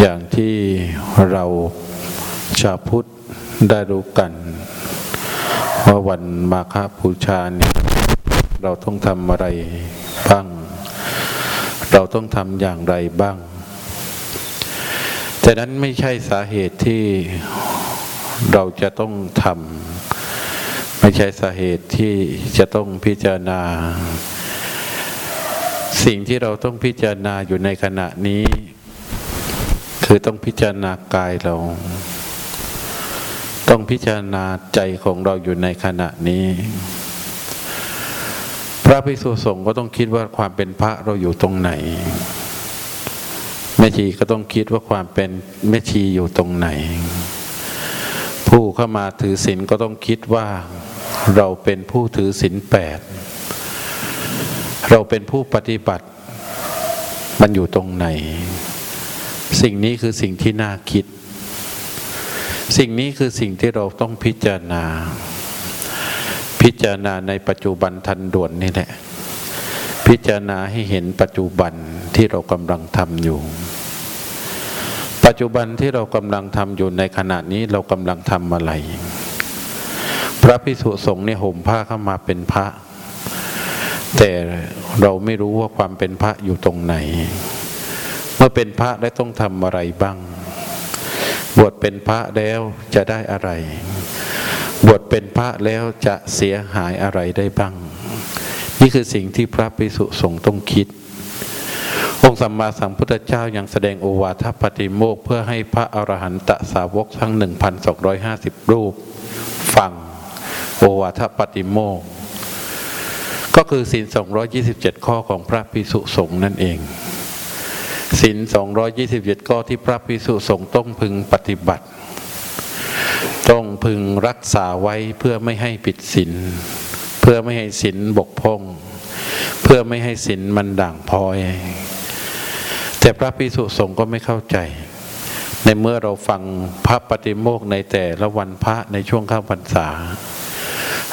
อย่างที่เราชาวพุทธได้รู้กัน ว่าวันมาฆบูชาเนี่ยเราต้องทำอะไรบ้าง เราต้องทำอย่างไรบ้างแต่นั้นไม่ใช่สาเหตุที่เราจะต้องทำไม่ใช่สาเหตุที่จะต้องพิจารณา สิ่งที่เราต้องพิจารณาอยู่ในขณะนี้ คือต้องพิจารณากายเรา ต้องพิจารณาใจของเราอยู่ในขณะนี้ พระภิกษุสงฆ์ก็ต้องคิดว่าความเป็นพระเราอยู่ตรงไหนแม่ชีก็ต้องคิดว่าความเป็นแม่ชีอยู่ตรงไหน ผู้เข้ามาถือศีลก็ต้องคิดว่าเราเป็นผู้ถือศีลแปดเราเป็นผู้ปฏิบัติ มันอยู่ตรงไหน สิ่งนี้คือสิ่งที่น่าคิด สิ่งนี้คือสิ่งที่เราต้องพิจารณา พิจารณาในปัจจุบันทันด่วนนี่แหละ พิจารณาให้เห็นปัจจุบันที่เรากำลังทำอยู่ ปัจจุบันที่เรากำลังทำอยู่ในขณะนี้เรากำลังทำอะไร พระพิสุสงฆ์เนี่ยห่มผ้าเข้ามาเป็นพระ แต่เราไม่รู้ว่าความเป็นพระอยู่ตรงไหน อเป็นพระได้ต้องทำอะไรบ้าง บวชเป็นพระแล้วจะได้อะไร บวชเป็นพระแล้วจะเสียหายอะไรได้บ้าง นี่คือสิ่งที่พระภิกษุสงฆ์ต้องคิด องค์สัมมาสัมพุทธเจ้ายังแสดงโอวาทปฏิโมกเพื่อให้พระอรหันตสาวกทั้ง 1,250 รูป ฟังโอวาทปฏิโมกก็คือศีล227 ข้อของพระภิกษุสงฆ์นั่นเอง ศีล227 ข้อที่พระภิกษุสงฆ์ต้องพึงปฏิบัติ ต้องพึงรักษาไว้เพื่อไม่ให้ผิดศีลเพื่อไม่ให้ศีลบกพร่อง เพื่อไม่ให้ศีลมันด่างพร้อย แต่พระภิกษุสงฆ์ก็ไม่เข้าใจ ในเมื่อเราฟังพระปฏิโมกขในแต่ละวันพระในช่วงข้าพรรษา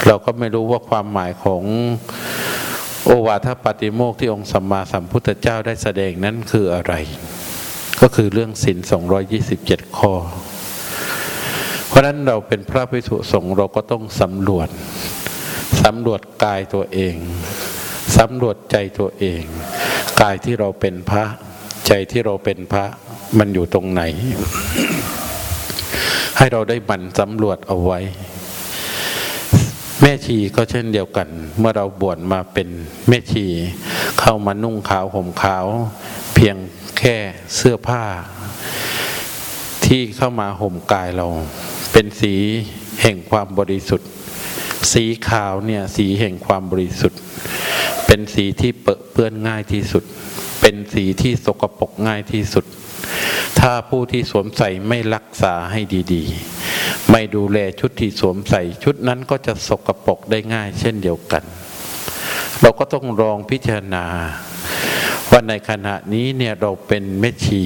เราก็ไม่รู้ว่าความหมายของ โอวาทปฏิโมกข์ที่องค์สัมมาสัมพุทธเจ้าได้แสดงนั้นคืออะไร ก็คือเรื่องศีล227 ข้อ เพราะนั้นเราเป็นพระภิกษุสงฆ์เราก็ต้องสำรวจสำรวจกายตัวเองสำรวจใจตัวเอง กายที่เราเป็นพระ ใจที่เราเป็นพระมันอยู่ตรงไหน ให้เราได้บันสำรวจเอาไว้ แม่ชีก็เช่นเดียวกัน เมื่อเราบวชมาเป็นแม่ชี เข้ามานุ่งขาวห่มขาว เพียงแค่เสื้อผ้า ที่เข้ามาห่มกายเรา เป็นสีแห่งความบริสุทธิ์ สีขาวเนี่ยสีแห่งความบริสุทธิ์ เป็นสีที่เปื้อนง่ายที่สุด เป็นสีที่สกปรกง่ายที่สุด ถ้าผู้ที่สวมใส่ไม่รักษาให้ดี ๆ ไม่ดูแลชุดที่สวมใส่ชุดนั้นก็จะสกปรกได้ง่าย เช่นเดียวกัน เราก็ต้องลองพิจารณา ว่าในขณะนี้เนี่ยเราเป็นแม่ชี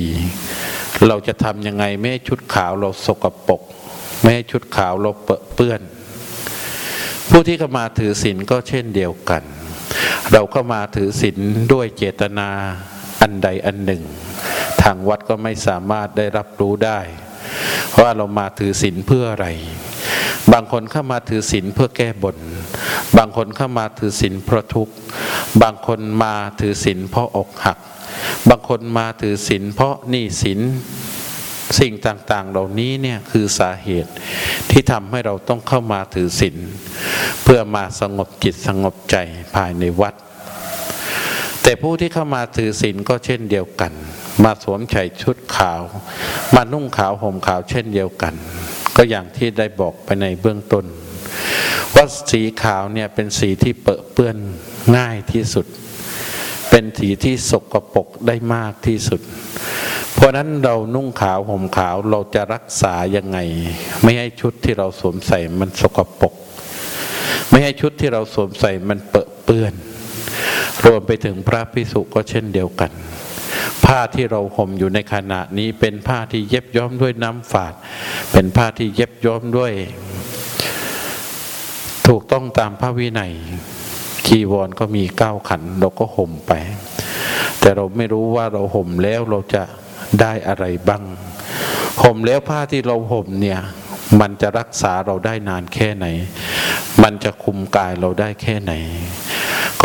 เราจะทำยังไงไม่ให้ชุดขาวเราสกปรกไม่ให้ชุดขาวเราเปื้อน ผู้ที่เข้ามาถือศีลก็เช่นเดียวกัน เราเข้ามาถือศีลด้วยเจตนาอันใดอันหนึ่ง ทางวัดก็ไม่สามารถได้รับรู้ได้ ว่าเรามาถือศีลเพื่ออะไร บางคนเข้ามาถือศีลเพื่อแก้บน บางคนเข้ามาถือศีลเพราะทุกข์ บางคนมาถือศีลเพราะอกหัก บางคนมาถือศีลเพราะหนี้สินสิ่งต่างๆ เหล่านี้เนี่ยคือสาเหตุที่ทำให้เราต้องเข้ามาถือศีลเพื่อมาสงบจิตสงบใจภายในวัด แต่ผู้ที่เข้ามาถือศีลก็เช่นเดียวกัน มาสวมใส่ชุดขาว มานุ่งขาวห่มขาวเช่นเดียวกัน ก็อย่างที่ได้บอกไปในเบื้องต้นว่าสีขาวเนี่ยเป็นสีที่เปื้อนง่ายที่สุด เป็นสีที่สกปรกได้มากที่สุด เพราะนั้นเรานุ่งขาวห่มขาวเราจะรักษายังไง ไม่ให้ชุดที่เราสวมใส่มันสกปรกไม่ให้ชุดที่เราสวมใส่มันเปื้อน รวมไปถึงพระพิสุก็เช่นเดียวกัน ผ้าที่เราห่มอยู่ในขณะนี้เป็นผ้าที่เย็บย้อมด้วยน้ำฝาด เป็นผ้าที่เย็บย้อมด้วย ถูกต้องตามพระวินัยจีวรก็มีเก้าขันเราก็ห่มไป แต่เราไม่รู้ว่าเราห่มแล้วเราจะได้อะไรบ้าง ห่มแล้วผ้าที่เราห่มเนี่ย มันจะรักษาเราได้นานแค่ไหน มันจะคุมกายเราได้แค่ไหน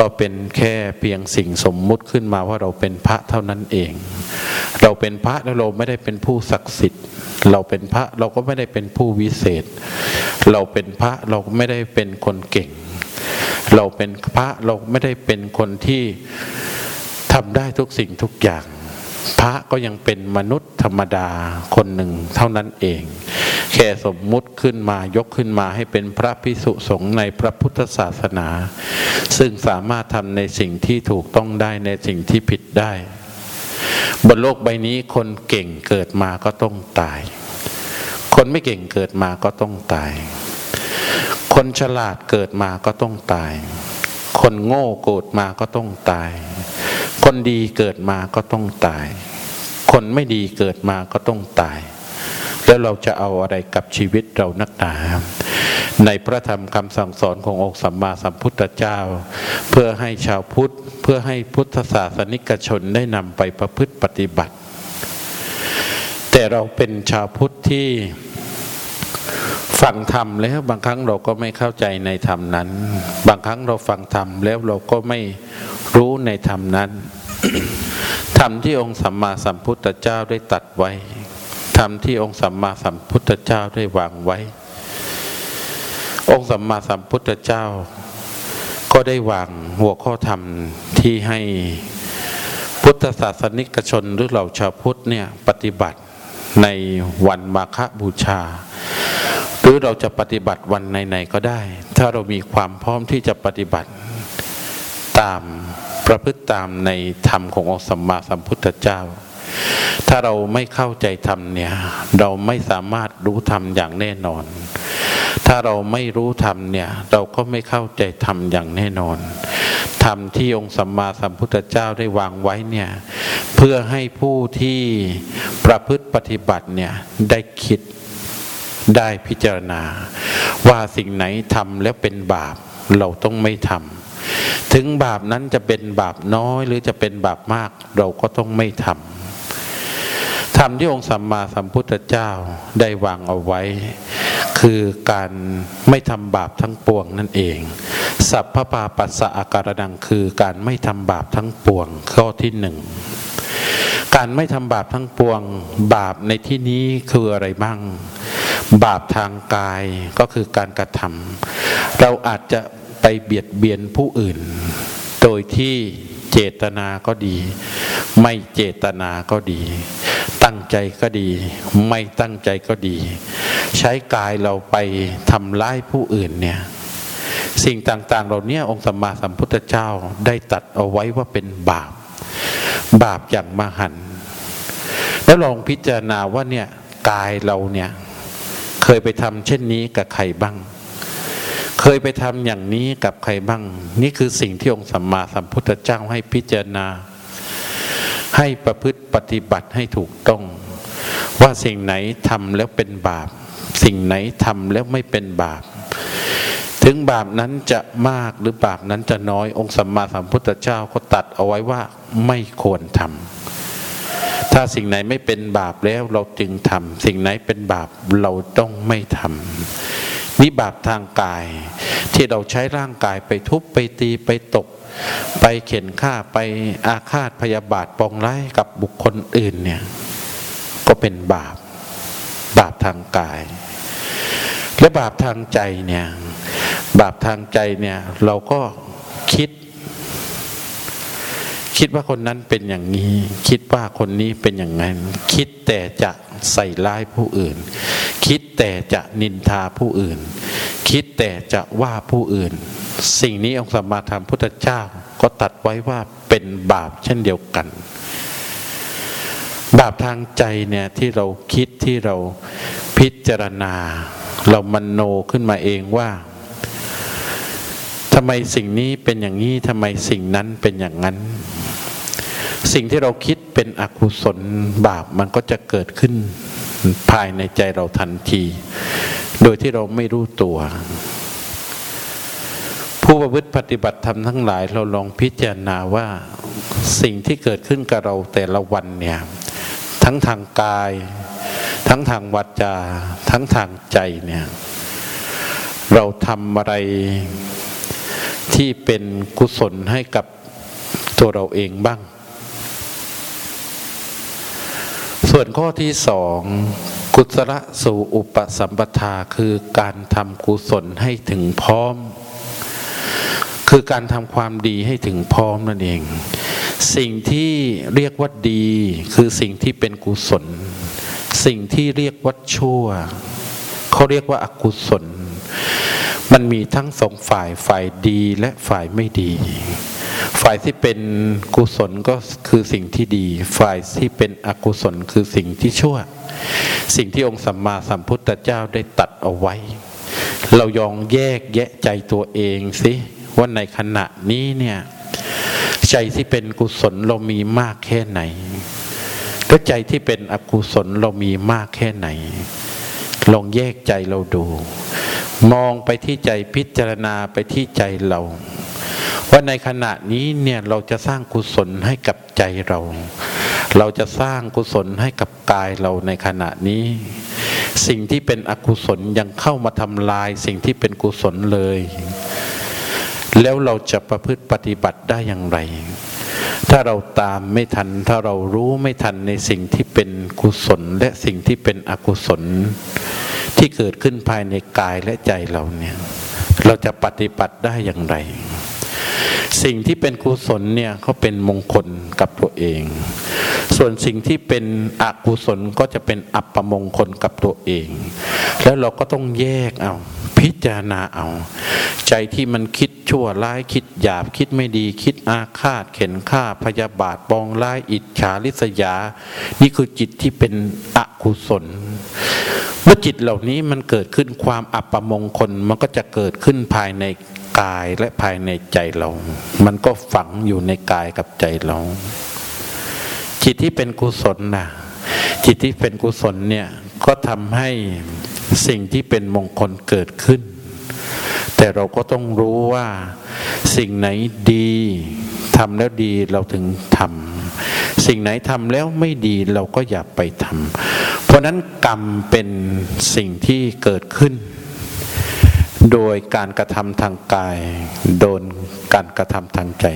ก็เป็นแค่เพียงสิ่งสมมุติขึ้นมาว่าเราเป็นพระเท่านั้นเอง เราเป็นพระแล้วเราไม่ได้เป็นผู้ศักดิ์สิทธิ์ เราเป็นพระเราก็ไม่ได้เป็นผู้วิเศษ เราเป็นพระเราไม่ได้เป็นคนเก่ง เราเป็นพระเราไม่ได้เป็นคนที่ทำได้ทุกสิ่งทุกอย่าง พระก็ยังเป็นมนุษย์ธรรมดาคนหนึ่งเท่านั้นเอง แค่สมมุติขึ้นมายกขึ้นมาให้เป็นพระพิสุสงฆ์ในพระพุทธศาสนา ซึ่งสามารถทำในสิ่งที่ถูกต้องได้ในสิ่งที่ผิดได้ บนโลกใบนี้คนเก่งเกิดมาก็ต้องตาย คนไม่เก่งเกิดมาก็ต้องตาย คนฉลาดเกิดมาก็ต้องตาย คนโง่เกิดมาก็ต้องตาย คนดีเกิดมาก็ต้องตาย คนไม่ดีเกิดมาก็ต้องตาย แล้วเราจะเอาอะไรกับชีวิตเรานักหนาในพระธรรมคำสั่งสอนขององค์สัมมาสัมพุทธเจ้า เพื่อให้ชาวพุทธ เพื่อให้พุทธศาสนิกชนได้นำไปประพฤติปฏิบัติ แต่เราเป็นชาวพุทธที่ฟังธรรมแล้วบางครั้งเราก็ไม่เข้าใจในธรรมนั้น บางครั้งเราฟังธรรมแล้วเราก็ไม่รู้ในธรรมนั้น ธรรมที่องค์สัมมาสัมพุทธเจ้าได้ตัดไว้ ธรรมที่องค์สัมมาสัมพุทธเจ้าได้วางไว้ องค์สัมมาสัมพุทธเจ้า ก็ได้วางหัวข้อธรรมที่ให้พุทธศาสนิกชนหรือเหล่าชาวพุทธเนี่ยปฏิบัติในวันมาฆบูชา หรือเราจะปฏิบัติวันไหนๆก็ได้ ถ้าเรามีความพร้อมที่จะปฏิบัติตามประพฤติตามในธรรมขององค์สัมมาสัมพุทธเจ้า ถ้าเราไม่เข้าใจธรรมเนี่ย เราไม่สามารถรู้ธรรมอย่างแน่นอน ถ้าเราไม่รู้ธรรมเนี่ย เราก็ไม่เข้าใจธรรมอย่างแน่นอนธรรมที่องค์สัมมาสัมพุทธเจ้าได้วางไว้เนี่ย เพื่อให้ผู้ที่ประพฤติปฏิบัติเนี่ยได้คิดได้พิจารณา ว่าสิ่งไหนทำแล้วเป็นบาปเราต้องไม่ทำถึงบาปนั้นจะเป็นบาปน้อยหรือจะเป็นบาปมาก เราก็ต้องไม่ทำ ธรรมที่องค์สัมมาสัมพุทธเจ้าได้วางเอาไว้ คือการไม่ทำบาปทั้งปวงนั่นเอง สัพพปาปัสสะอาการดังคือการไม่ทำบาปทั้งปวงข้อที่หนึ่งการไม่ทำบาปทั้งปวง บาปในที่นี้คืออะไรบ้าง บาปทางกายก็คือการกระทำเราอาจจะไปเบียดเบียนผู้อื่น โดยที่เจตนาก็ดี ไม่เจตนาก็ดี ตั้งใจก็ดี ไม่ตั้งใจก็ดี ใช้กายเราไปทำร้ายผู้อื่นเนี่ยสิ่งต่างๆ เหล่านี้องค์สัมมาสัมพุทธเจ้าได้ตัดเอาไว้ว่าเป็นบาป บาปอย่างมหันต์แล้วลองพิจารณาว่าเนี่ยกายเราเนี่ยเคยไปทำเช่นนี้กับใครบ้าง เคยไปทำอย่างนี้กับใครบ้าง นี่คือสิ่งที่องค์สัมมาสัมพุทธเจ้าให้พิจารณา ให้ประพฤติปฏิบัติให้ถูกต้อง ว่าสิ่งไหนทำแล้วเป็นบาป สิ่งไหนทำแล้วไม่เป็นบาป ถึงบาปนั้นจะมากหรือบาปนั้นจะน้อยองค์สัมมาสัมพุทธเจ้าก็ตัดเอาไว้ว่าไม่ควรทำถ้าสิ่งไหนไม่เป็นบาปแล้วเราจึงทำสิ่งไหนเป็นบาปเราต้องไม่ทำนี่บาปทางกาย ที่เราใช้ร่างกายไปทุบไปตีไปตก ไปเข็นฆ่าไปอาฆาตพยาบาทปองร้ายกับบุคคลอื่นเนี่ยก็เป็นบาปบาปทางกาย และบาปทางใจเนี่ยบาปทางใจเนี่ยเราก็คิด คิดว่าคนนั้นเป็นอย่างนี้ คิดว่าคนนี้เป็นอย่างนั้น คิดแต่จะใส่ร้ายผู้อื่น คิดแต่จะนินทาผู้อื่น คิดแต่จะว่าผู้อื่น สิ่งนี้องค์สมมาธรรมพุทธเจ้าก็ตัดไว้ว่าเป็นบาปเช่นเดียวกัน บาปทางใจเนี่ยที่เราคิดที่เราพิจารณา เรามนโนขึ้นมาเองว่าทำไมสิ่งนี้เป็นอย่างนี้ทำไมสิ่งนั้นเป็นอย่างนั้น สิ่งที่เราคิดเป็นอกุศลบาปมันก็จะเกิดขึ้นภายในใจเราทันที โดยที่เราไม่รู้ตัว ผู้ประพฤติปฏิบัติธรรมทั้งหลาย เราลองพิจารณาว่าสิ่งที่เกิดขึ้นกับเราแต่ละวันเนี่ยทั้งทางกาย ทั้งทางวาจา ทั้งทางใจเนี่ยเราทำอะไรที่เป็นกุศลให้กับตัวเราเองบ้าง ส่วนข้อที่สองกุศลสู่อุปสัมปทาคือการทำกุศลให้ถึงพร้อม คือการทำความดีให้ถึงพร้อมนั่นเอง สิ่งที่เรียกว่าดี คือสิ่งที่เป็นกุศล สิ่งที่เรียกว่าชั่วเขาเรียกว่าอากุศล มันมีทั้งสองฝ่ายฝ่ายดีและฝ่ายไม่ดี ฝ่ายที่เป็นกุศลก็คือสิ่งที่ดี ฝ่ายที่เป็นอกุศลคือสิ่งที่ชั่ว สิ่งที่องค์สัมมาสัมพุทธเจ้าได้ตัดเอาไว้ เรายองแยกแยะใจตัวเองสิ ว่าในขณะนี้เนี่ยใจที่เป็นกุศลเรามีมากแค่ไหนแล้วใจที่เป็นอกุศลเรามีมากแค่ไหน ลองแยกใจเราดู มองไปที่ใจพิจารณาไปที่ใจเรา ว่าในขณะนี้เนี่ยเราจะสร้างกุศลให้กับใจเรา เราจะสร้างกุศลให้กับกายเราในขณะนี้ สิ่งที่เป็นอกุศลยังเข้ามาทำลายสิ่งที่เป็นกุศลเลย แล้วเราจะประพฤติปฏิบัติได้อย่างไร ถ้าเราตามไม่ทัน ถ้าเรารู้ไม่ทันในสิ่งที่เป็นกุศล และสิ่งที่เป็นอกุศล ที่เกิดขึ้นภายในกายและใจเราเนี่ย เราจะปฏิบัติได้อย่างไร สิ่งที่เป็นกุศลเนี่ยเขาเป็นมงคลกับตัวเอง ส่วนสิ่งที่เป็นอกุศลก็จะเป็นอัปปมงคลกับตัวเอง แล้วเราก็ต้องแยกเอา พิจารณาเอา ใจที่มันคิดชั่วร้ายคิดหยาบคิดไม่ดีคิดอาฆาตเข็นฆ่าพยาบาทปองร้ายอิจฉาริษยา นี่คือจิตที่เป็นอกุศล เมื่อจิตเหล่านี้มันเกิดขึ้นความอัปมงคลมันก็จะเกิดขึ้นภายในกายและภายในใจเรา มันก็ฝังอยู่ในกายกับใจเรา จิตที่เป็นกุศลนะจิตที่เป็นกุศลเนี่ยก็ทำให้ สิ่งที่เป็นมงคลเกิดขึ้น แต่เราก็ต้องรู้ว่าสิ่งไหนดีทำแล้วดีเราถึงทำสิ่งไหนทำแล้วไม่ดีเราก็อย่าไปทำเพราะนั้นกรรมเป็นสิ่งที่เกิดขึ้น โดยการกระทำทางกาย โดนการกระทำทางใจ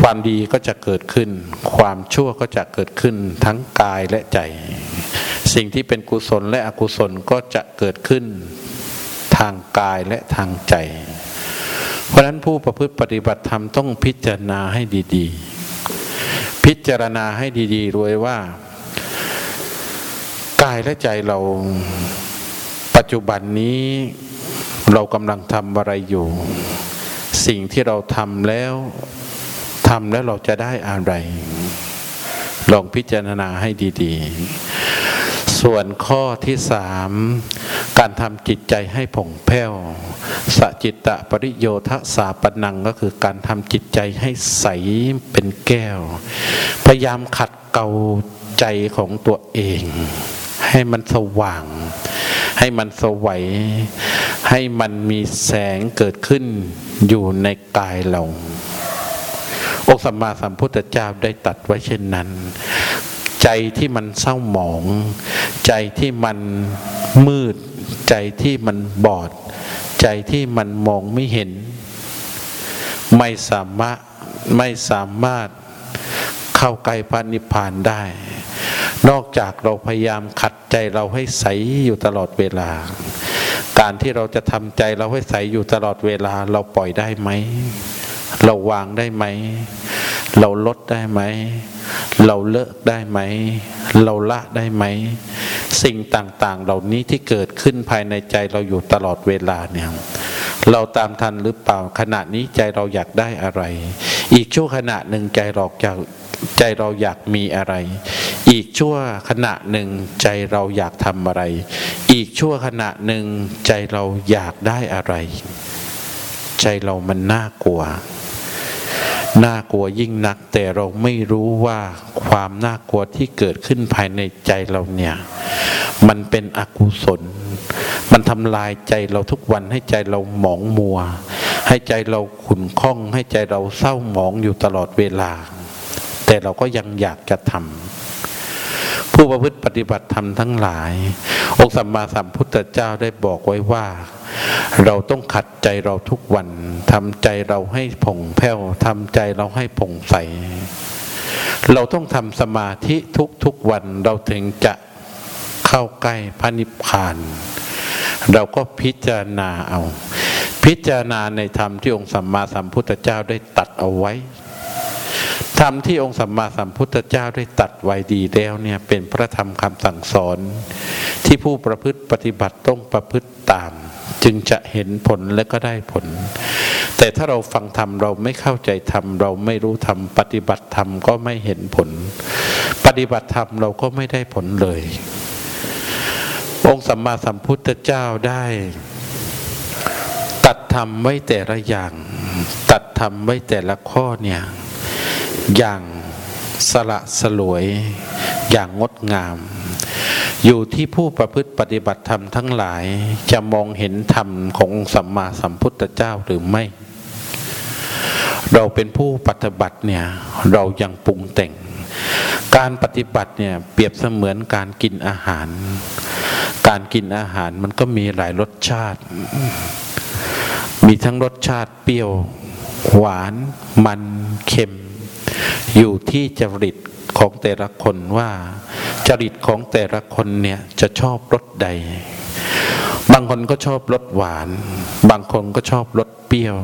ความดีก็จะเกิดขึ้น ความชั่วก็จะเกิดขึ้นทั้งกายและใจ สิ่งที่เป็นกุศลและอกุศลก็จะเกิดขึ้นทางกายและทางใจ เพราะฉะนั้นผู้ประพฤติปฏิบัติธรรมต้องพิจารณาให้ดีๆ พิจารณาให้ดีๆรวยว่ากายและใจเราปัจจุบันนี้ เรากำลังทำอะไรอยู่ สิ่งที่เราทำแล้วทำแล้วเราจะได้อะไร ลองพิจารณาให้ดีๆ ส่วนข้อที่สามการทำจิตใจให้ผ่องแผ้วสจิตตะปริโยทะสาปนังก็คือการทำจิตใจให้ใสเป็นแก้ว พยายามขัดเกลาใจของตัวเอง ให้มันสว่าง ให้มันสวัย ให้มันมีแสงเกิดขึ้นอยู่ในกายเราองค์สัมมาสัมพุทธเจ้าได้ตัดไว้เช่นนั้น ใจที่มันเศร้าหมอง ใจที่มันมืด ใจที่มันบอด ใจที่มันมองไม่เห็น ไม่สามารถไม่สามารถเข้าใกล้พระนิพพานได้ นอกจากเราพยายามขัดใจเราให้ใสอยู่ตลอดเวลา การที่เราจะทำใจเราให้ใสอยู่ตลอดเวลา เราปล่อยได้ไหม เราวางได้ไหม เราลดได้ไหม เราเลิกได้ไหม เราละได้ไหม สิ่งต่างๆ เหล่านี้ที่เกิดขึ้นภายในใจเราอยู่ตลอดเวลาเนี่ยเราตามทันหรือเปล่าขณะนี้ใจเราอยากได้อะไร อีกชั่วขณะหนึ่งใจเราอยากใจเราอยากมีอะไร อีกชั่วขณะหนึ่งใจเราอยากทำอะไร อีกชั่วขณะหนึ่งใจเราอยากได้อะไร ใจเรามันน่ากลัว น่ากลัวยิ่งนัก แต่เราไม่รู้ว่าความน่ากลัวที่เกิดขึ้นภายในใจเราเนี่ย มันเป็นอกุศล มันทำลายใจเราทุกวันให้ใจเราหมองมัว ให้ใจเราขุ่นข้อง ให้ใจเราเศร้าหมองอยู่ตลอดเวลา แต่เราก็ยังอยากจะทำ ผู้ประพฤติปฏิบัติธรรมทั้งหลาย องค์สัมมาสัมพุทธเจ้าได้บอกไว้ว่า เราต้องขัดใจเราทุกวันทำใจเราให้ผ่องแผ้วทำใจเราให้ผ่องใส เราต้องทำสมาธิทุกๆวันเราถึงจะเข้าใกล้พระนิพพาน เราก็พิจารณาเอา พิจารณาในธรรมที่องค์สัมมาสัมพุทธเจ้าได้ตัดเอาไว้ ธรรมที่องค์สัมมาสัมพุทธเจ้าได้ตัดไว้ดีแล้วเนี่ยเป็นพระธรรมคำสั่งสอน ที่ผู้ประพฤติปฏิบัติต้องประพฤติตาม จึงจะเห็นผลและก็ได้ผล แต่ถ้าเราฟังธรรมเราไม่เข้าใจธรรมเราไม่รู้ธรรมปฏิบัติธรรมก็ไม่เห็นผล ปฏิบัติธรรมเราก็ไม่ได้ผลเลย องค์สัมมาสัมพุทธเจ้าได้ตัดธรรมไว้แต่ละอย่าง ตัดธรรมไว้แต่ละข้อเนี่ย อย่างสละสลวย อย่างงดงาม อยู่ที่ผู้ประพฤติปฏิบัติธรรมทั้งหลายจะมองเห็นธรรมของสัมมาสัมพุทธเจ้าหรือไม่ เราเป็นผู้ปฏิบัติเนี่ยเรายังปรุงแต่ง การปฏิบัติเนี่ยเปรียบเสมือนการกินอาหาร การกินอาหารมันก็มีหลายรสชาติ มีทั้งรสชาติเปรี้ยว หวาน มันเค็ม อยู่ที่จริตของแต่ละคนว่าจริตของแต่ละคนเนี่ยจะชอบรสใด บางคนก็ชอบรสหวาน บางคนก็ชอบรสเปรี้ยว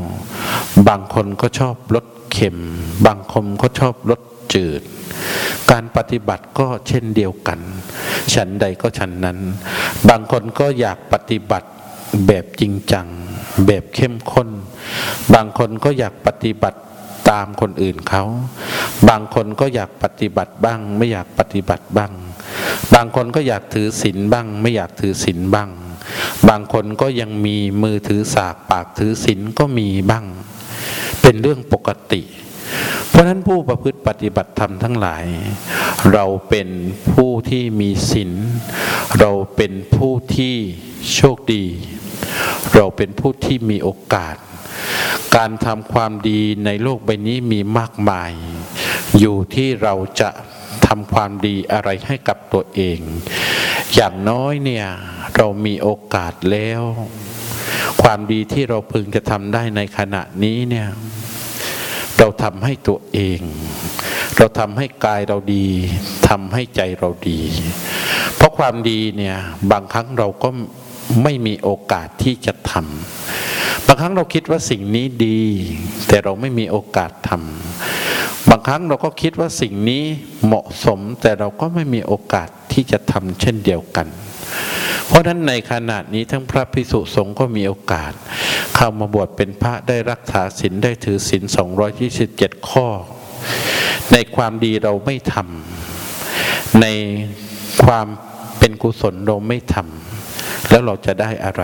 บางคนก็ชอบรสเค็ม บางคนก็ชอบรสจืด การปฏิบัติก็เช่นเดียวกัน ฉันใดก็ฉันนั้น บางคนก็อยากปฏิบัติแบบจริงจัง แบบเข้มข้น บางคนก็อยากปฏิบัติ ตามคนอื่นเขา บางคนก็อยากปฏิบัติบ้าง ไม่อยากปฏิบัติบ้าง บางคนก็อยากถือศีลบ้าง ไม่อยากถือศีลบ้าง บางคนก็ยังมีมือถือสากปากถือศีลก็มีบ้าง เป็นเรื่องปกติ เพราะนั้นผู้ประพฤติปฏิบัติธรรมทั้งหลาย เราเป็นผู้ที่มีศีลเราเป็นผู้ที่โชคดี เราเป็นผู้ที่มีโอกาส การทำความดีในโลกใบนี้มีมากมาย อยู่ที่เราจะทำความดีอะไรให้กับตัวเอง อย่างน้อยเนี่ยเรามีโอกาสแล้ว ความดีที่เราพึงจะทำได้ในขณะนี้เนี่ยเราทำให้ตัวเอง เราทำให้กายเราดีทำให้ใจเราดี เพราะความดีเนี่ยบางครั้งเราก็ไม่มีโอกาสที่จะทำ บางครั้งเราคิดว่าสิ่งนี้ดี แต่เราไม่มีโอกาสทำบางครั้งเราก็คิดว่าสิ่งนี้เหมาะสม แต่เราก็ไม่มีโอกาสที่จะทำเช่นเดียวกัน เพราะฉะนั้นในขณะนี้ทั้งพระพิสุสงฆ์ก็มีโอกาส เข้ามาบวชเป็นพระได้รักษาศีลได้ถือศีล227 ข้อ ในความดีเราไม่ทำในความเป็นกุศลเราไม่ทำแล้วเราจะได้อะไร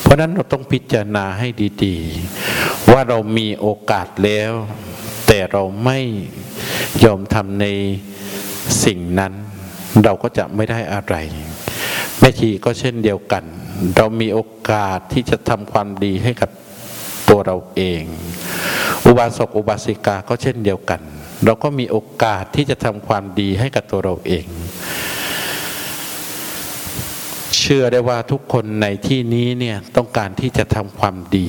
เพราะนั้นเราต้องพิจารณาให้ดีๆ ว่าเรามีโอกาสแล้ว แต่เราไม่ยอมทำในสิ่งนั้น เราก็จะไม่ได้อะไร แม่ชีก็เช่นเดียวกัน เรามีโอกาสที่จะทำความดีให้กับตัวเราเอง อุบาสกอุบาสิกาก็เช่นเดียวกัน เราก็มีโอกาสที่จะทำความดีให้กับตัวเราเองเชื่อได้ว่าทุกคนในที่นี้เนี่ยต้องการที่จะทำความดี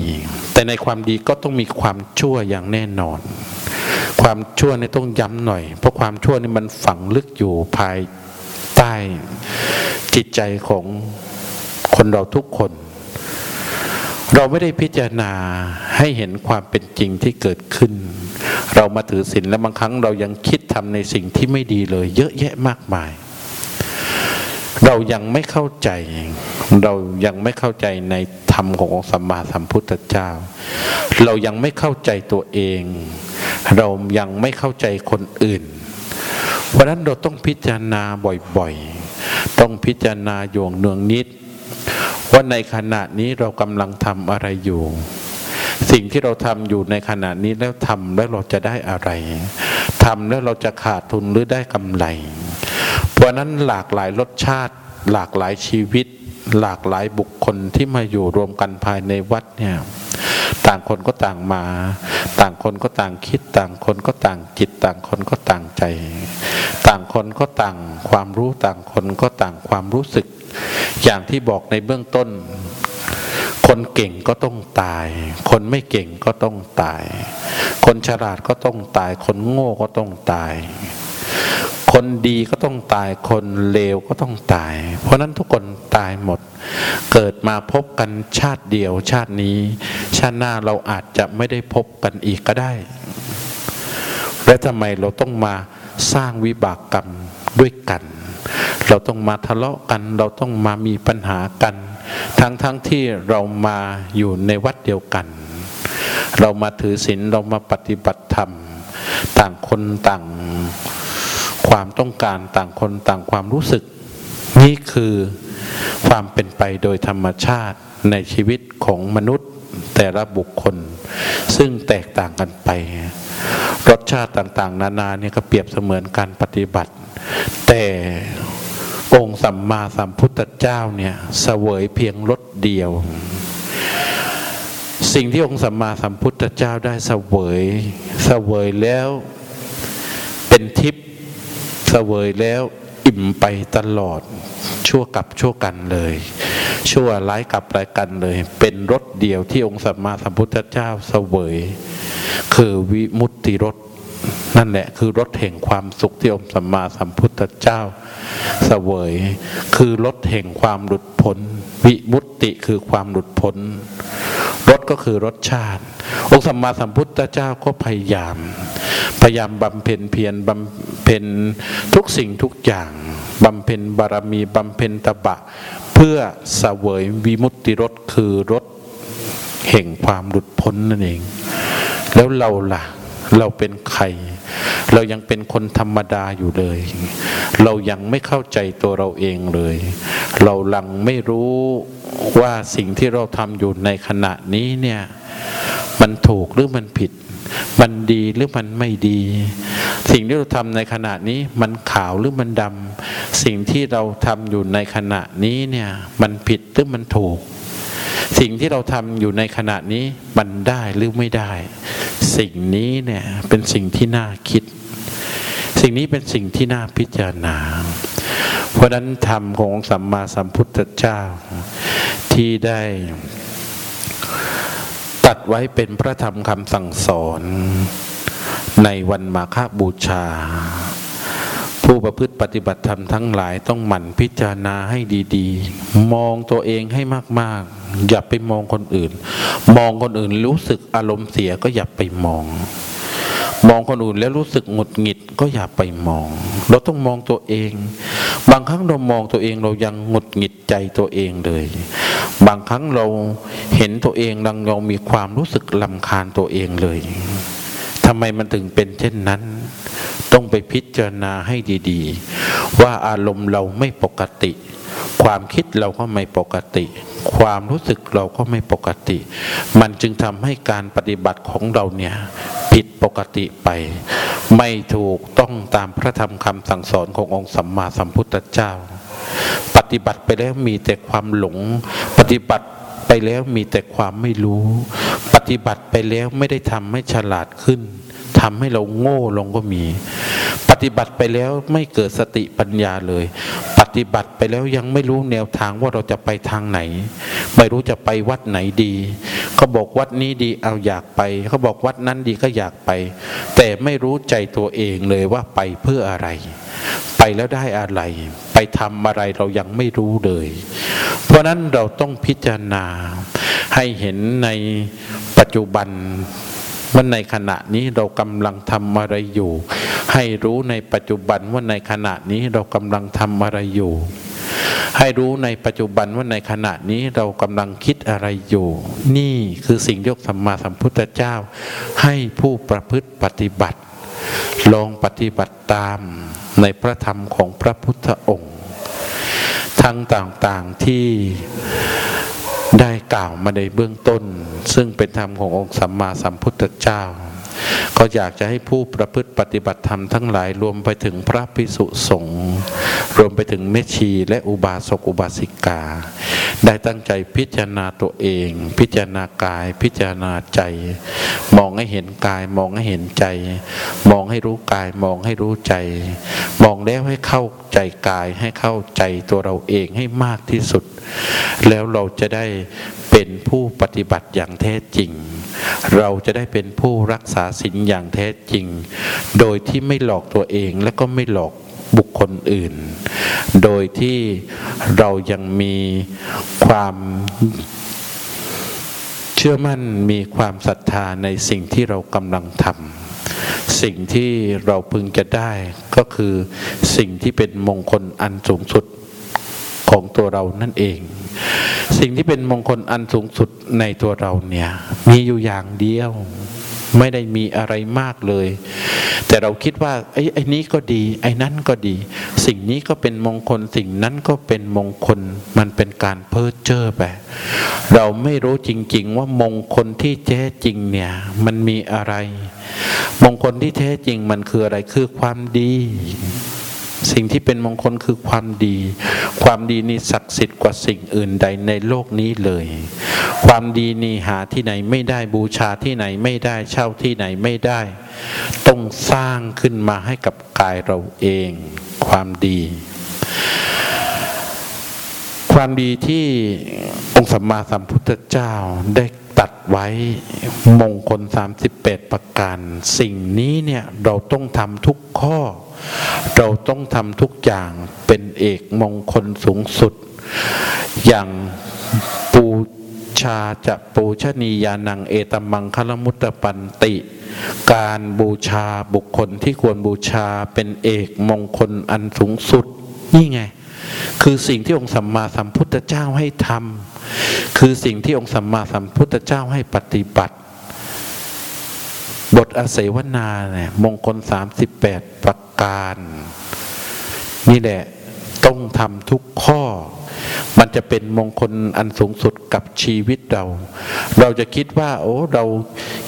แต่ในความดีก็ต้องมีความชั่วอย่างแน่นอน ความชั่วนี่ต้องย้ำหน่อย เพราะความชั่วนี่มันฝังลึกอยู่ภายใต้จิตใจของคนเราทุกคน เราไม่ได้พิจารณาให้เห็นความเป็นจริงที่เกิดขึ้น เรามาถือศีลแล้วบางครั้งเรายังคิดทำในสิ่งที่ไม่ดีเลย เยอะแยะมากมาย เรายังไม่เข้าใจ เรายังไม่เข้าใจในธรรมของสัมมาสัมพุทธเจ้า เรายังไม่เข้าใจตัวเอง เรายังไม่เข้าใจคนอื่น เพราะนั้นเราต้องพิจารณาบ่อยๆ ต้องพิจารณาโยงเนืองนิด ว่าในขณะนี้เรากำลังทำอะไรอยู่สิ่งที่เราทำอยู่ในขณะนี้แล้วทำแล้วเราจะได้อะไรทำแล้วเราจะขาดทุนหรือได้กำไร เพราะนั้นหลากหลายรสชาติ หลากหลายชีวิต หลากหลายบุคคลที่มาอยู่รวมกันภายในวัดเนี่ยต่างคนก็ต่างมา ต่างคนก็ต่างคิด ต่างคนก็ต่างจิต ต่างคนก็ต่างใจ ต่างคนก็ต่างความรู้ต่างคนก็ต่างความรู้สึก อย่างที่บอกในเบื้องต้น คนเก่งก็ต้องตาย คนไม่เก่งก็ต้องตาย คนฉลาดก็ต้องตาย คนโง่ก็ต้องตาย คนดีก็ต้องตายคนเลวก็ต้องตาย เพราะนั้นทุกคนตายหมด เกิดมาพบกันชาติเดียวชาตินี้ ชาติหน้าเราอาจจะไม่ได้พบกันอีกก็ได้ และทำไมเราต้องมาสร้างวิบากกรรมด้วยกัน เราต้องมาทะเลาะกัน เราต้องมามีปัญหากัน ทั้งๆทที่เรามาอยู่ในวัดเดียวกัน เรามาถือศีลเรามาปฏิบัติธรรม ต่างคนต่าง ความต้องการต่างคนต่างความรู้สึก นี่คือความเป็นไปโดยธรรมชาติในชีวิตของมนุษย์แต่ละบุคคล ซึ่งแตกต่างกันไป รสชาติต่างๆ นานาเนี่ยก็เปรียบเสมือนการปฏิบัติ แต่องค์สัมมาสัมพุทธเจ้าเนี่ยเสวยเพียงรสเดียว สิ่งที่องค์สัมมาสัมพุทธเจ้าได้เสวยเสวยแล้วเป็นทิพย์ เสวยแล้วอิ่มไปตลอด ชั่วกับชั่วกันเลย ชั่วร้ายกับร้ายกันเลย เป็นรถเดียวที่องค์สัมมาสัมพุทธเจ้าเสวย คือวิมุตติรถนั่นแหละคือรถแห่งความสุขที่องค์สัมมาสัมพุทธเจ้าเสวย คือรถแห่งความหลุดพ้น วิมุตติคือความหลุดพ้น ก็คือรสชาติ องค์สัมมาสัมพุทธเจ้าก็พยายาม พยายามบำเพ็ญเพียรบำเพ็ญทุกสิ่งทุกอย่างบำเพ็ญบารมีบำเพ็ญตบะ เพื่อเสวยวิมุตติรสคือรสแห่งความหลุดพ้นนั่นเอง แล้วเราล่ะ เราเป็นใคร เรายังเป็นคนธรรมดาอยู่เลย เรายังไม่เข้าใจตัวเราเองเลย เราลังไม่รู้ว่าสิ่งที่เราทำอยู่ในขณะนี้เนี่ยมันถูกหรือมันผิด มันดีหรือมันไม่ดี สิ่งที่เราทำในขณะนี้มันขาวหรือมันดำสิ่งที่เราทำอยู่ในขณะนี้เนี่ยมันผิดหรือมันถูก สิ่งที่เราทำอยู่ในขณะนี้มันได้หรือไม่ได้ สิ่งนี้เนี่ยเป็นสิ่งที่น่าคิด สิ่งนี้เป็นสิ่งที่น่าพิจารณา เพราะนั้นธรรมของสัมมาสัมพุทธเจ้า ที่ได้ตัดไว้เป็นพระธรรมคำสั่งสอน ในวันมาฆบูชา ผู้ประพฤติปฏิบัติธรรมทั้งหลายต้องหมั่นพิจารณาให้ดี ๆ มองตัวเองให้มาก ๆ อย่าไปมองคนอื่น มองคนอื่นรู้สึกอารมณ์เสียก็อย่าไปมอง มองคนอื่นแล้วรู้สึกหงุดหงิดก็อย่าไปมอง เราต้องมองตัวเอง บางครั้งเรามองตัวเองเรายังหงุดหงิดใจตัวเองเลย บางครั้งเราเห็นตัวเองดังเรามีความรู้สึกลำคาญตัวเองเลยทำไมมันถึงเป็นเช่นนั้น ต้องไปพิจารณาให้ดีๆ ว่าอารมณ์เราไม่ปกติ ความคิดเราก็ไม่ปกติ ความรู้สึกเราก็ไม่ปกติ มันจึงทำให้การปฏิบัติของเราเนี่ยผิดปกติไป ไม่ถูกต้องตามพระธรรมคำสั่งสอนขององค์สัมมาสัมพุทธเจ้า ปฏิบัติไปแล้วมีแต่ความหลง ปฏิบัติไปแล้วมีแต่ความไม่รู้ ปฏิบัติไปแล้วไม่ได้ทำให้ฉลาดขึ้นทำให้เราโง่ลงก็มี ปฏิบัติไปแล้วไม่เกิดสติปัญญาเลย ปฏิบัติไปแล้วยังไม่รู้แนวทางว่าเราจะไปทางไหน ไม่รู้จะไปวัดไหนดี เขาบอกวัดนี้ดีเอาอยากไป เขาบอกวัดนั้นดีก็อยากไป แต่ไม่รู้ใจตัวเองเลยว่าไปเพื่ออะไร ไปแล้วได้อะไร ไปทำอะไรเรายังไม่รู้เลย เพราะนั้นเราต้องพิจารณาให้เห็นในปัจจุบัน ว่าในขณะนี้เรากำลังทำอะไรอยู่ ให้รู้ในปัจจุบันว่าในขณะนี้เรากำลังทำอะไรอยู่ ให้รู้ในปัจจุบันว่าในขณะนี้เรากำลังคิดอะไรอยู่ นี่คือสิ่งยกสัมมาสัมพุทธเจ้า ให้ผู้ประพฤติปฏิบัติ ลองปฏิบัติตามในพระธรรมของพระพุทธองค์ ทั้งต่างๆที่ ได้กล่าวมาในเบื้องต้น ซึ่งเป็นธรรมขององค์สัมมาสัมพุทธเจ้า ก็อยากจะให้ผู้ประพฤติปฏิบัติธรรมทั้งหลายรวมไปถึงพระภิกษุสงฆ์รวมไปถึงเมชีและอุบาสกอุบาสิกา ได้ตั้งใจพิจารณาตัวเอง พิจารณากายพิจารณาใจ มองให้เห็นกายมองให้เห็นใจ มองให้รู้กายมองให้รู้ใจ มองแล้วให้เข้าใจกายให้เข้าใจตัวเราเองให้มากที่สุด แล้วเราจะได้เป็นผู้ปฏิบัติอย่างแท้จริง เราจะได้เป็นผู้รักษาศีลอย่างแท้จริง โดยที่ไม่หลอกตัวเองและก็ไม่หลอกบุคคลอื่น โดยที่เรายังมีความเชื่อมั่นมีความศรัทธาในสิ่งที่เรากำลังทำสิ่งที่เราพึงจะได้ก็คือสิ่งที่เป็นมงคลอันสูงสุดของตัวเรานั่นเอง สิ่งที่เป็นมงคลอันสูงสุดในตัวเราเนี่ย มีอยู่อย่างเดียว ไม่ได้มีอะไรมากเลย แต่เราคิดว่าไอ้ไอ้นี้ก็ดี ไอ้นั้นก็ดี สิ่งนี้ก็เป็นมงคล สิ่งนั้นก็เป็นมงคล มันเป็นการเพ้อเจ้อไป เราไม่รู้จริง ๆ ว่ามงคลที่แท้จริงเนี่ย มันมีอะไร มงคลที่แท้จริงมันคืออะไรคือความดี สิ่งที่เป็นมงคลคือความดี ความดีนี่ศักดิ์สิทธิ์กว่าสิ่งอื่นใดในโลกนี้เลย ความดีนี่หาที่ไหนไม่ได้บูชาที่ไหนไม่ได้เช่าที่ไหนไม่ได้ ต้องสร้างขึ้นมาให้กับกายเราเอง ความดี ความดีที่องค์สัมมาสัมพุทธเจ้าได้ตัดไว้มงคล 38 ประการ สิ่งนี้เนี่ยเราต้องทำทุกข้อ เราต้องทำทุกอย่างเป็นเอกมงคลสูงสุด อย่างปูชาจะปูชนียานังเอตมังคลมุตตปันติ การบูชาบุคคลที่ควรบูชาเป็นเอกมงคลอันสูงสุด นี่ไง คือสิ่งที่องค์สัมมาสัมพุทธเจ้าให้ทำคือสิ่งที่องค์สัมมาสัมพุทธเจ้าให้ปฏิบัติ บทอาศัยวนาเนี่ยมงคลสามสิบแปดประ การ นี่แหละต้องทำทุกข้อ มันจะเป็นมงคลอันสูงสุดกับชีวิตเรา เราจะคิดว่าโอ้เรา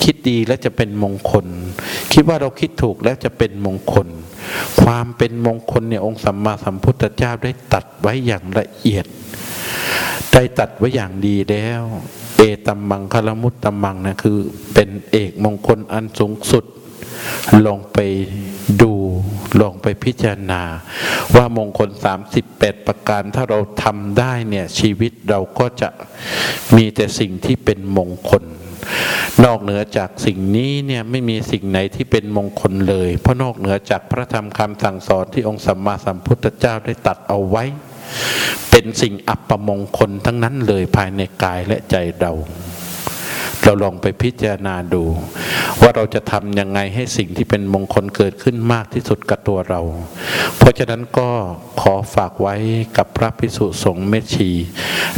คิดดีแล้วจะเป็นมงคล คิดว่าเราคิดถูกแล้วจะเป็นมงคล ความเป็นมงคลเนี่ยองค์สัมมาสัมพุทธเจ้าได้ตัดไว้อย่างละเอียด ได้ตัดไว้อย่างดีแล้วเอตัมมังคลมุตตัมมังนะคือเป็นเอกมงคลอันสูงสุด ลองไป ลองไปพิจารณา ว่ามงคล 38 ประการถ้าเราทำได้เนี่ยชีวิตเราก็จะมีแต่สิ่งที่เป็นมงคล นอกเหนือจากสิ่งนี้เนี่ยไม่มีสิ่งไหนที่เป็นมงคลเลย เพราะนอกเหนือจากพระธรรมคำสั่งสอนที่องค์สัมมาสัมพุทธเจ้าได้ตัดเอาไว้ เป็นสิ่งอัปมงคลทั้งนั้นเลยภายในกายและใจเรา เราลองไปพิจารณาดู ว่าเราจะทำยังไงให้สิ่งที่เป็นมงคลเกิดขึ้นมากที่สุดกับตัวเรา เพราะฉะนั้นก็ขอฝากไว้กับพระพิสุสงฆ์เมชี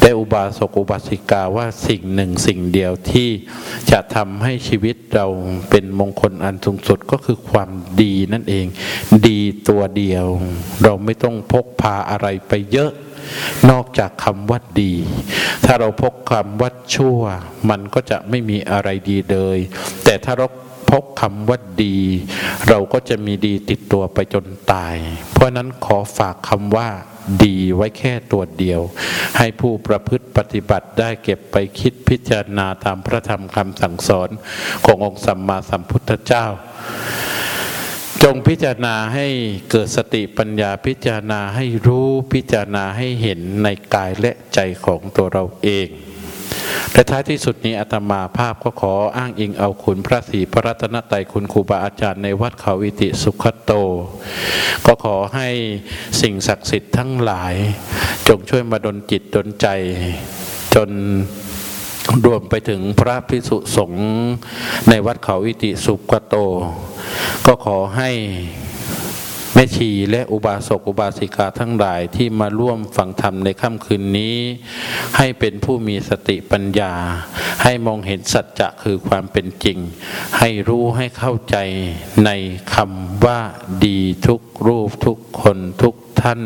และอุบาสกอุบาสิกาว่าสิ่งหนึ่งสิ่งเดียวที่จะทำให้ชีวิตเราเป็นมงคลอันสูงสุดก็คือความดีนั่นเอง ดีตัวเดียว เราไม่ต้องพกพาอะไรไปเยอะ นอกจากคำว่าดี ถ้าเราพกคำว่าชั่ว มันก็จะไม่มีอะไรดีเลย แต่ถ้าเราพกคำว่าดี เราก็จะมีดีติดตัวไปจนตาย เพราะนั้นขอฝากคำว่าดีไว้แค่ตัวเดียว ให้ผู้ประพฤติปฏิบัติได้เก็บไปคิดพิจารณาตามพระธรรมคำสั่งสอนขององค์สัมมาสัมพุทธเจ้า จงพิจารณาให้เกิดสติปัญญาพิจารณาให้รู้พิจารณาให้เห็นในกายและใจของตัวเราเองและท้ายที่สุดนี้อาตมาภาพก็ขออ้างอิงเอาคุณพระศรีพระรัตนตรัยคุณครูบาอาจารย์ในวัดเขาวิติสุขโต ก็ขอให้สิ่งศักดิ์สิทธิ์ทั้งหลาย จงช่วยมาดลจิตดลใจ จน รวมไปถึงพระพิสุสงฆ์ในวัดเขาวิติสุกโต ก็ขอให้แม่ชีและอุบาสกอุบาสิกาทั้งหลายที่มาร่วมฟังธรรมในค่ำคืนนี้ ให้เป็นผู้มีสติปัญญา ให้มองเห็นสัจจะคือความเป็นจริง ให้รู้ให้เข้าใจในคำว่าดีทุกรูปทุกคนทุกท่าน